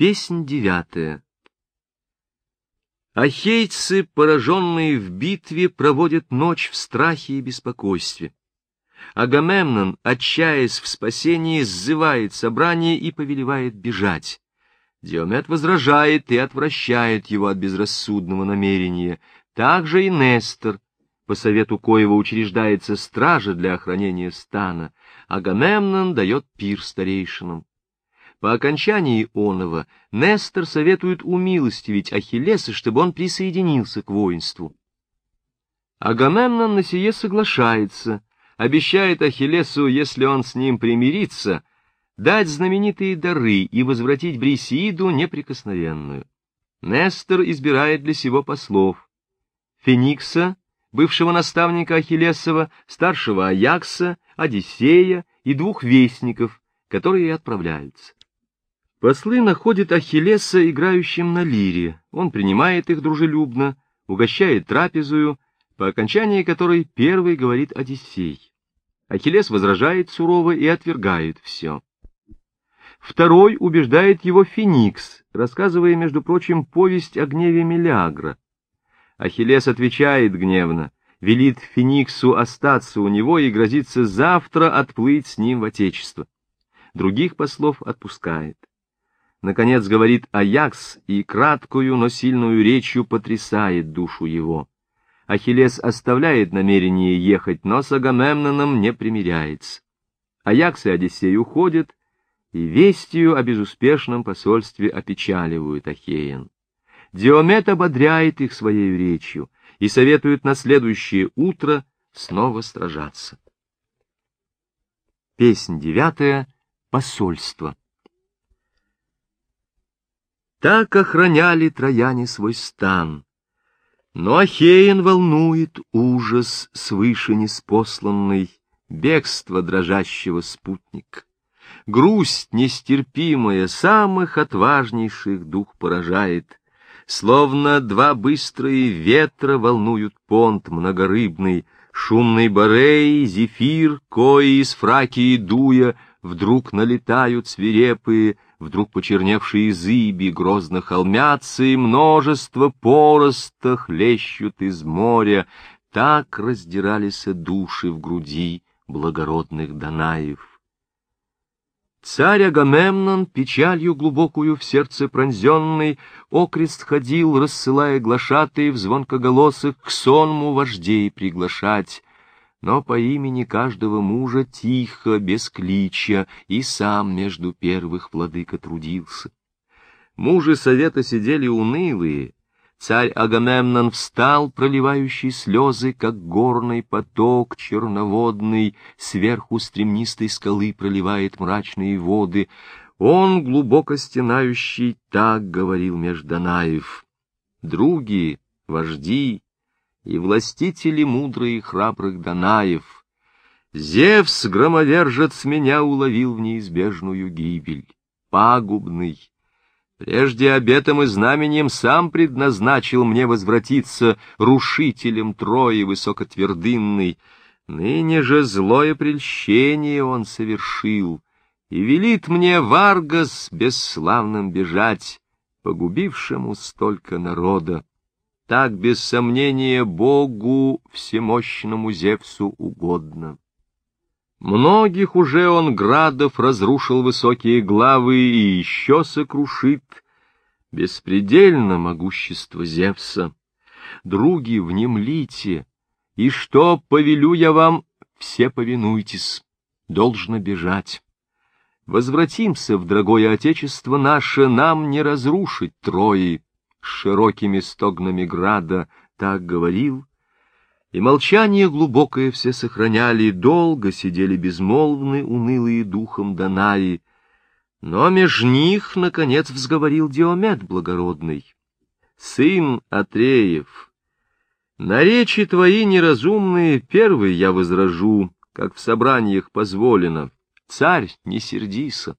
Песнь девятая. Ахейцы, пораженные в битве, проводят ночь в страхе и беспокойстве. Агамемнон, отчаясь в спасении, сзывает собрание и повелевает бежать. Диомет возражает и отвращает его от безрассудного намерения. Также и Нестор, по совету коего учреждается стража для охранения стана, Агамемнон дает пир старейшинам. По окончании оного Нестор советует умилостивить Ахиллеса, чтобы он присоединился к воинству. Агамемнон на сие соглашается, обещает Ахиллесу, если он с ним примирится, дать знаменитые дары и возвратить Брисииду неприкосновенную. Нестор избирает для сего послов. Феникса, бывшего наставника Ахиллесова, старшего Аякса, Одиссея и двух вестников, которые отправляются. Послы находят Ахиллеса играющим на лире. Он принимает их дружелюбно, угощает трапезую, по окончании которой первый говорит Одиссей. Ахиллес возражает сурово и отвергает все. Второй убеждает его Феникс, рассказывая, между прочим, повесть о гневе Мелиагра. Ахиллес отвечает гневно, велит Фениксу остаться у него и грозится завтра отплыть с ним в Отечество. Других послов отпускает. Наконец говорит Аякс и краткую, но сильную речью потрясает душу его. Ахиллес оставляет намерение ехать, но с Агамемноном не примиряется. Аякс и Одиссей уходят, и вестью о безуспешном посольстве опечаливают Ахеян. Диомет ободряет их своей речью и советует на следующее утро снова сражаться. Песнь девятая. Посольство. Так охраняли трояне свой стан. Но Ахеин волнует ужас свыше неспосланный, бегство дрожащего спутник. Грусть нестерпимая самых отважнейших дух поражает, Словно два быстрые ветра волнуют понт многорыбный, Шумный Борей, Зефир, кои из Фракии дуя, Вдруг налетают свирепые, Вдруг почерневшие зыби грозно холмятся, и множество пороста хлещут из моря. Так раздирались души в груди благородных Данаев. Царь Агамемнон, печалью глубокую в сердце пронзенный, окрест ходил, рассылая глашатые в звонкоголосых к сонму вождей приглашать но по имени каждого мужа тихо, без клича, и сам между первых владыка трудился. Мужи совета сидели унылые, царь Агамемнон встал, проливающий слезы, как горный поток черноводный, сверху стремнистой скалы проливает мрачные воды. Он, глубоко стенающий, так говорил Межданаев. Други, вожди, и властители мудрые храбрых Данаев. Зевс, громовержец, меня уловил в неизбежную гибель, пагубный. Прежде обетом и знаменем сам предназначил мне возвратиться рушителем Трои высокотвердынной. Ныне же злое прельщение он совершил, и велит мне Варгас бесславным бежать, погубившему столько народа. Так, без сомнения, Богу всемощному Зевсу угодно. Многих уже он градов разрушил высокие главы и еще сокрушит беспредельно могущество Зевса. Други, внемлите, и что повелю я вам, все повинуйтесь, должно бежать. Возвратимся в дорогое отечество наше, нам не разрушить Трои широкими стогнами града, так говорил, и молчание глубокое все сохраняли, долго сидели безмолвны, унылые духом Данаи, но меж них, наконец, взговорил Диомед благородный. Сын Атреев, на речи твои неразумные первый я возражу, как в собраниях позволено. Царь, не сердися.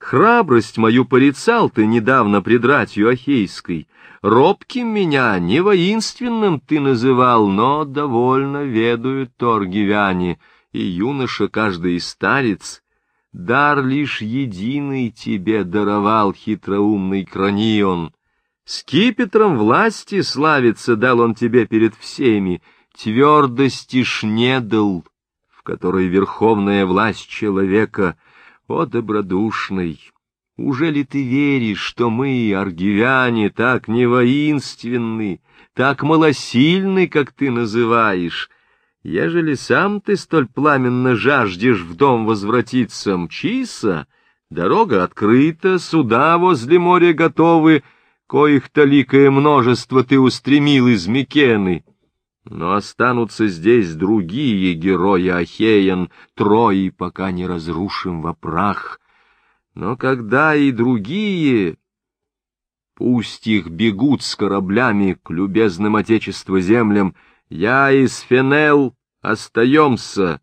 Храбрость мою порицал ты недавно пред ратью Ахейской. Робким меня не воинственным ты называл, но довольно ведают торгивяне, и юноша каждый старец. дар лишь единый тебе даровал хитроумный Кранион. Скипетром власти славиться дал он тебе перед всеми, твердости ж не дал, в которой верховная власть человека, о добродушный, уже ли ты веришь, что мы, аргивяне, так не воинственны, так малосильны, как ты называешь? Ежели сам ты столь пламенно жаждешь в дом возвратиться, мчися, дорога открыта, суда возле моря готовы, коих толикое множество ты устремил из Микены. Но останутся здесь другие герои Ахеян, трои, пока не разрушим во прах. Но когда и другие, пусть их бегут с кораблями к любезным отечеству землям, я и Сфенел остаемся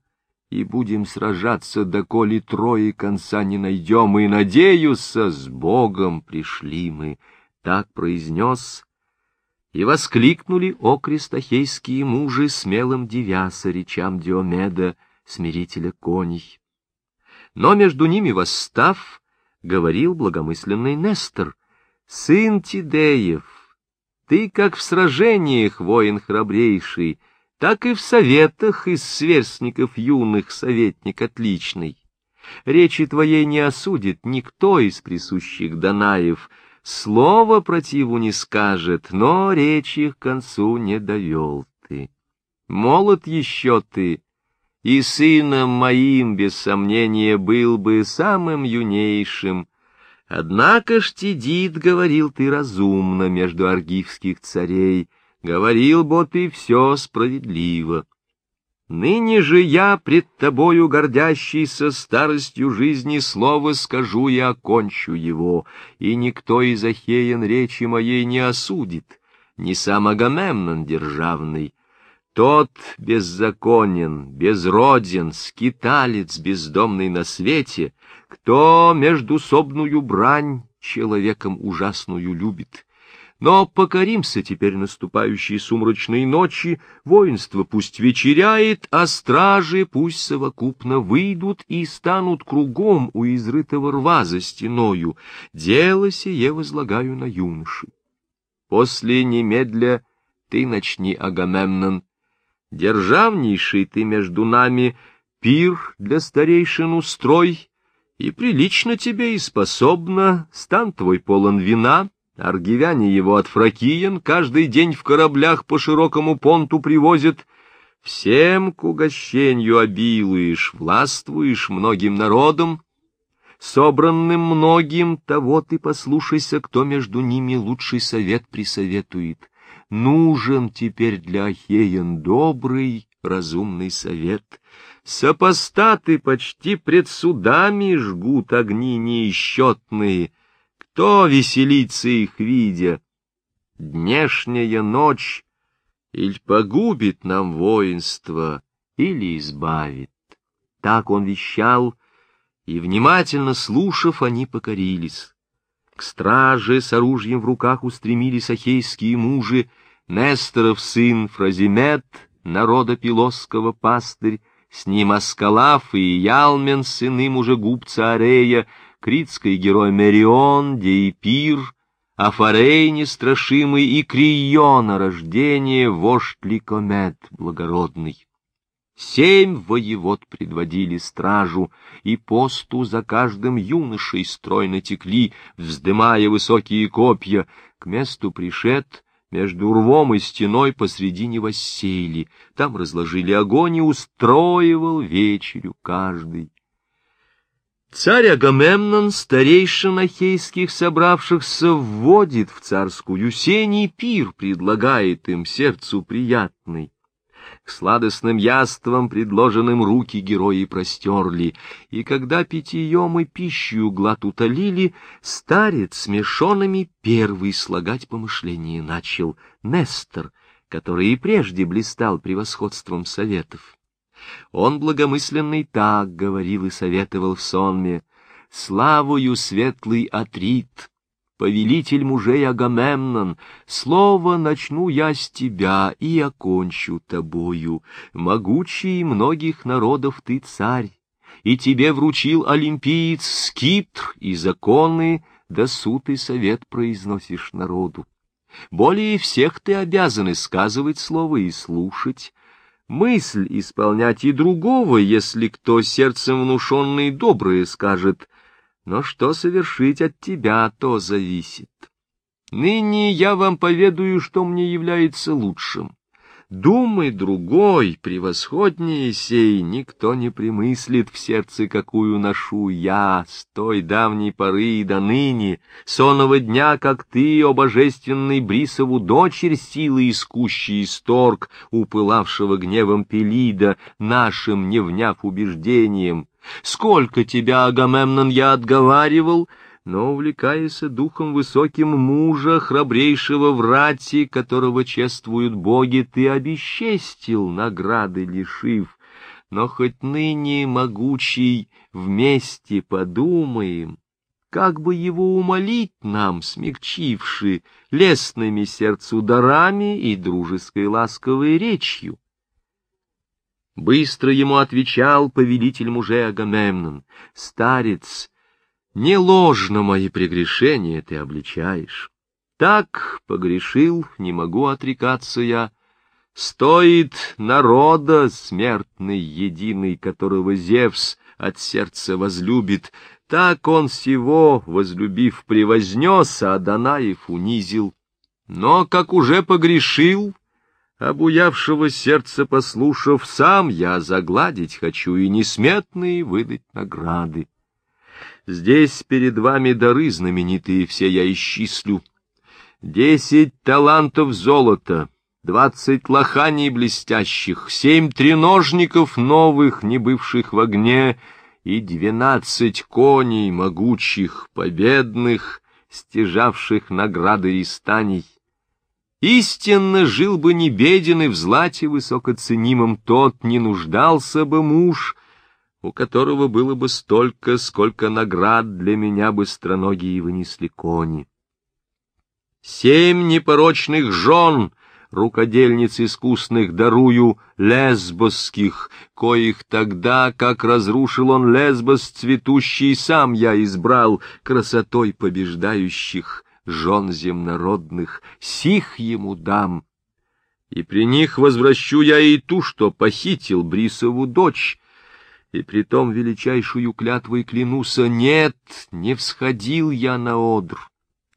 и будем сражаться, доколе трое конца не найдем, и, надеюсь, с Богом пришли мы. Так произнес и воскликнули окрестохейские мужи, смелым девяса речам Диомеда, смирителя коней. Но между ними восстав, говорил благомысленный Нестор, «Сын Тидеев, ты, как в сражениях воин храбрейший, так и в советах из сверстников юных советник отличный. Речи твоей не осудит никто из присущих Данаев, слова противу не скажет, но речи к концу не довел ты. Молод еще ты, и сыном моим, без сомнения, был бы самым юнейшим. Однако ж Тидит, говорил ты разумно между аргивских царей, говорил бы ты все справедливо. Ныне же я, пред тобою гордящийся старостью жизни, слово скажу и окончу его, и никто из Ахеян речи моей не осудит, ни сам Агамемнон державный, тот беззаконен, безроден, скиталец бездомный на свете, кто междусобную брань человеком ужасную любит. Но покоримся теперь наступающей сумрачной ночи, воинство пусть вечеряет, а стражи пусть совокупно выйдут и станут кругом у изрытого рва за стеною. Дело сие возлагаю на юноши. После немедля ты начни, Агамемнон, Державнейший ты между нами, пир для старейшин устрой, и прилично тебе и способно, стан твой полон вина, аргивяне его от фракиен каждый день в кораблях по широкому понту привозят, всем к угощению обилуешь, властвуешь многим народом, собранным многим, того ты послушайся, кто между ними лучший совет присоветует нужен теперь для Ахеян добрый, разумный совет. Сопостаты почти пред судами жгут огни неисчетные. Кто веселится их видя? Днешняя ночь или погубит нам воинство, или избавит. Так он вещал, и, внимательно слушав, они покорились. К страже с оружием в руках устремились ахейские мужи, Несторов сын Фразимет, народа Пилосского пастырь, с ним Аскалаф и Ялмен, сыны мужегубца Арея, критский герой Мерион, Деипир, Афарей нестрашимый и Криона рождение, вождь Ликомет благородный. Семь воевод предводили стражу, и посту за каждым юношей стройно текли, вздымая высокие копья. К месту пришед, между рвом и стеной посредине воссели, там разложили огонь и устроивал вечерю каждый. Царь Агамемнон старейшин ахейских собравшихся вводит в царскую сень и пир предлагает им сердцу приятный. К сладостным яствам, предложенным руки герои простерли, и когда питьем и пищу глад утолили, старец смешонными первый слагать помышления начал Нестор, который и прежде блистал превосходством советов. Он благомысленный так говорил и советовал в сонме, «Славою светлый Атрит, повелитель мужей Агамемнон, слово начну я с тебя и окончу тобою. Могучий многих народов ты царь, и тебе вручил олимпиец скиптр и законы, да суд и совет произносишь народу. Более всех ты обязан сказывать слово и слушать, мысль исполнять и другого, если кто сердцем внушенный доброе скажет, но что совершить от тебя, то зависит. Ныне я вам поведаю, что мне является лучшим. Думай другой, превосходнее сей, никто не примыслит в сердце, какую ношу я, с той давней поры и до ныне, сонного дня, как ты, о божественный Брисову, дочерь силы искущий исторг, упылавшего гневом Пелида, нашим не вняв убеждением. Сколько тебя, Агамемнон, я отговаривал, — но, увлекаясь духом высоким мужа, храбрейшего в рати, которого чествуют боги, ты обесчестил, награды лишив. Но хоть ныне, могучий, вместе подумаем, как бы его умолить нам, смягчивши лестными сердцу дарами и дружеской ласковой речью. Быстро ему отвечал повелитель мужей Агамемнон, старец, не ложно мои прегрешения ты обличаешь. Так погрешил, не могу отрекаться я. Стоит народа смертный единый, которого Зевс от сердца возлюбит, так он всего, возлюбив, превознес, а Данаев унизил. Но, как уже погрешил, обуявшего сердце послушав, сам я загладить хочу и несметные выдать награды. Здесь перед вами дары знаменитые все я исчислю. Десять талантов золота, двадцать лоханий блестящих, семь треножников новых, не бывших в огне, и двенадцать коней могучих, победных, стяжавших награды и станей. Истинно жил бы не беден и в злате высокоценимом тот, не нуждался бы муж — у которого было бы столько, сколько наград для меня быстроногие вынесли кони. Семь непорочных жен, рукодельниц искусных, дарую лесбосских, коих тогда, как разрушил он лесбос цветущий, сам я избрал красотой побеждающих жен земнородных, сих ему дам. И при них возвращу я и ту, что похитил Брисову дочь, и притом величайшую клятвой клянуся, нет, не всходил я на одр.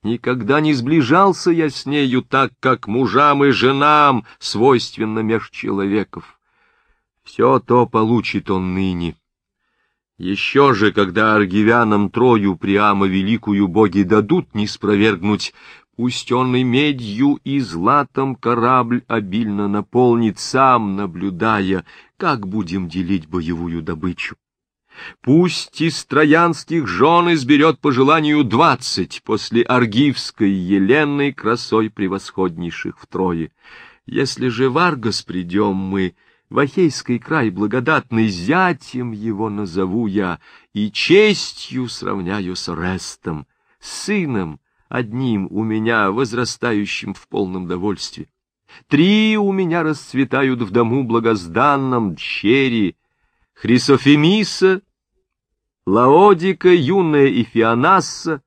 Никогда не сближался я с нею так, как мужам и женам свойственно меж человеков. Все то получит он ныне. Еще же, когда аргивянам Трою Приама Великую боги дадут не спровергнуть, И медью, и златом корабль обильно наполнит, сам наблюдая, как будем делить боевую добычу. Пусть из троянских жен изберет по желанию двадцать после аргивской Елены красой превосходнейших втрое. Если же в Аргос придем мы, в Ахейский край благодатный, зятем его назову я и честью сравняю с Орестом, сыном, одним у меня, возрастающим в полном довольстве. Три у меня расцветают в дому благозданном дщери, Хрисофемиса, Лаодика, юная и Фионасса,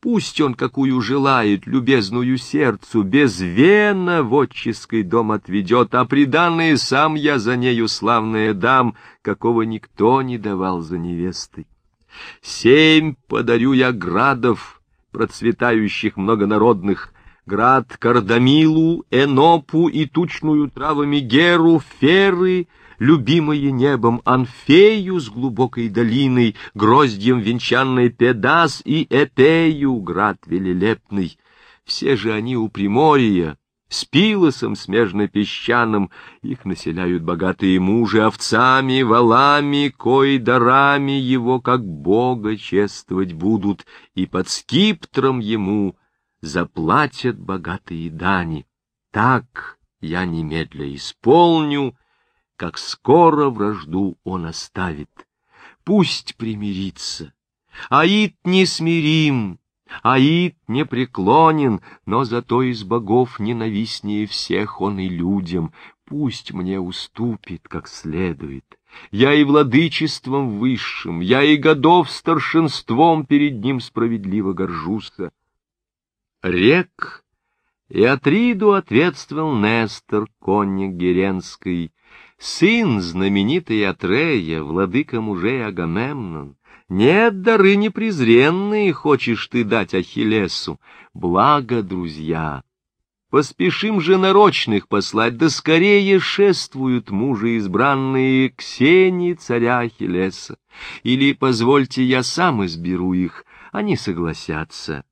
Пусть он, какую желает, любезную сердцу, без вена в отческий дом отведет, а приданные сам я за нею славная дам, какого никто не давал за невестой. Семь подарю я градов, процветающих многонародных, град Кардамилу, Энопу и тучную травами Геру, Феры, любимые небом Анфею с глубокой долиной, гроздьем венчанной Педас и Эпею, град велелепный. Все же они у Приморья, с пилосом смежно-песчаным, их населяют богатые мужи овцами, валами, кои дарами его, как бога, чествовать будут, и под скиптром ему заплатят богатые дани. Так я немедля исполню, как скоро вражду он оставит. Пусть примирится, Аид не смирим, Аид не преклонен, но зато из богов ненавистнее всех он и людям. Пусть мне уступит как следует, Я и владычеством высшим, я и годов старшинством перед ним справедливо горжуся. Рек и Атриду ответствовал Нестор, конник Геренской, сын знаменитой Атрея, владыка мужей Агамемнон. Нет, дары непрезренные хочешь ты дать Ахиллесу, благо, друзья. Поспешим же нарочных послать, да скорее шествуют мужи избранные к сене царя Ахиллеса. Или, позвольте, я сам изберу их, они согласятся.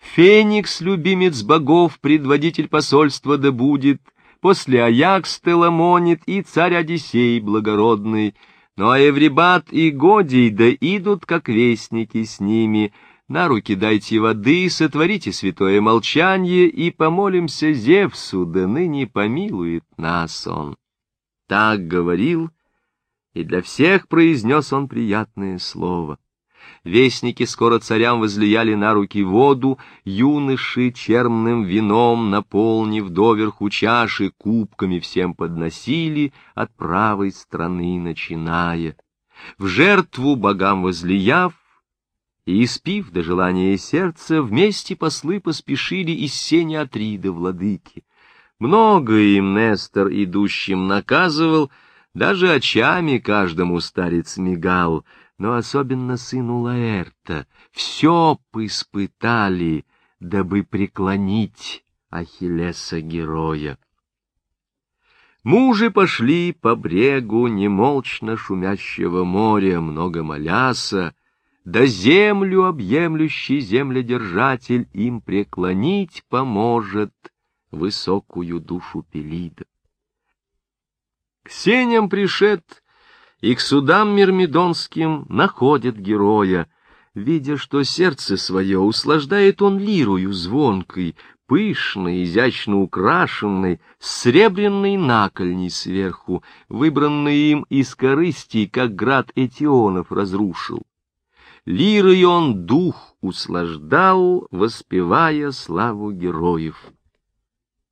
Феникс, любимец богов, предводитель посольства да будет, после Аякс Теламонит и царь Одиссей благородный, но Эврибат и Годий да идут, как вестники с ними, на руки дайте воды, сотворите святое молчание и помолимся Зевсу, да ныне помилует нас он. Так говорил, и для всех произнес он приятное слово. Вестники скоро царям возлияли на руки воду, юноши черным вином, наполнив доверху чаши, кубками всем подносили, от правой стороны начиная. В жертву богам возлияв, и, испив до желания сердца, вместе послы поспешили из сени Атрида владыки. Много им Нестор идущим наказывал, даже очами каждому старец мигал — но особенно сыну Лаэрта, все испытали, дабы преклонить Ахиллеса-героя. Мужи пошли по брегу немолчно шумящего моря, много моляса, да землю объемлющий земледержатель им преклонить поможет высокую душу Пелида. К сеням пришед и к судам мирмидонским находят героя. Видя, что сердце свое услаждает он лирую звонкой, пышной, изящно украшенной, с сребряной накольней сверху, выбранной им из корыстей, как град Этионов разрушил. Лирой он дух услаждал, воспевая славу героев.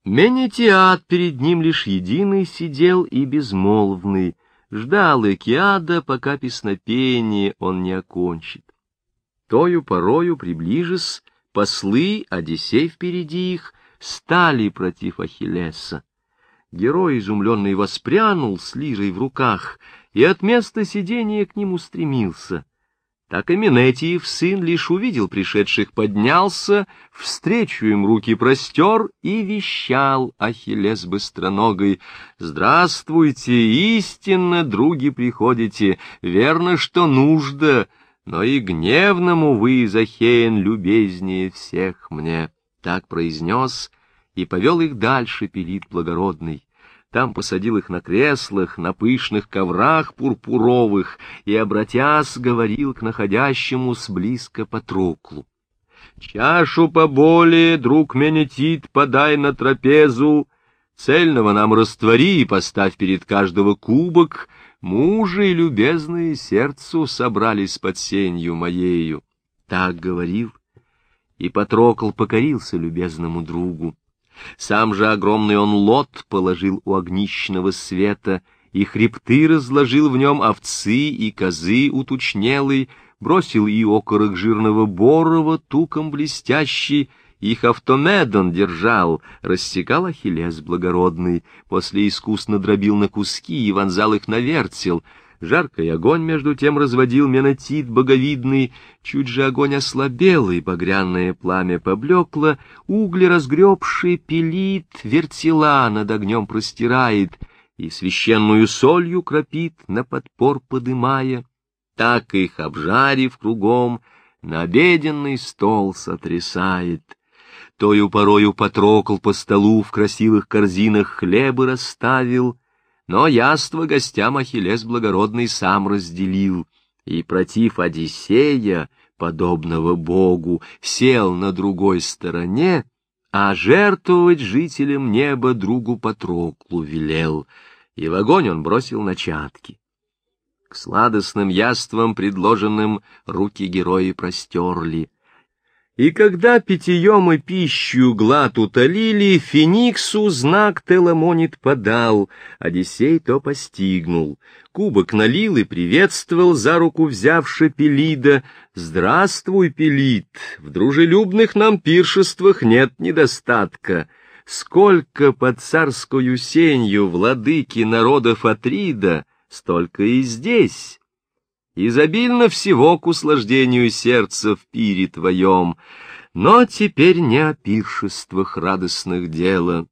Менетиат перед ним лишь единый сидел и безмолвный, ждал Экиада, пока песнопение он не окончит. Тою порою, приближись, послы, Одиссей впереди их, стали против Ахиллеса. Герой, изумленный, воспрянул с лирой в руках и от места сидения к нему стремился — так и Минетиев сын лишь увидел пришедших, поднялся, встречу им руки простер и вещал Ахиллес быстроногой. «Здравствуйте, истинно, други, приходите, верно, что нужда, но и гневному вы, Захеен, любезнее всех мне». Так произнес и повел их дальше Пелит благородный. Там посадил их на креслах, на пышных коврах пурпуровых, и, обратясь, говорил к находящему с близко Патроклу. «Чашу поболее, друг Менетит, подай на трапезу, цельного нам раствори и поставь перед каждого кубок, мужи любезные сердцу собрались под сенью моею». Так говорил, и Патрокл покорился любезному другу. Сам же огромный он лот положил у огнищного света, и хребты разложил в нем овцы и козы утучнелый, бросил и окорок жирного борова, туком блестящий, их автомедон держал, рассекал Ахиллес благородный, после искусно дробил на куски и вонзал их на вертел — Жаркий огонь между тем разводил менотит боговидный, чуть же огонь ослабел, и багряное пламя поблекло, угли разгребший пилит, вертела над огнем простирает, и священную солью кропит, на подпор подымая. Так их, обжарив кругом, на обеденный стол сотрясает. Тою порою потрокал по столу, в красивых корзинах хлебы расставил — но яство гостям Ахиллес благородный сам разделил, и против Одиссея, подобного богу, сел на другой стороне, а жертвовать жителям неба другу Патроклу велел, и в огонь он бросил начатки. К сладостным яствам, предложенным, руки герои простерли, И когда питьем и пищу глад утолили, Фениксу знак Теламонит подал, Одиссей то постигнул. Кубок налил и приветствовал, за руку взявши Пелида. «Здравствуй, Пелид, в дружелюбных нам пиршествах нет недостатка. Сколько под царскую сенью владыки народов Атрида, столько и здесь» изобильно всего к услаждению сердца в пире твоем, но теперь не о пиршествах радостных дело.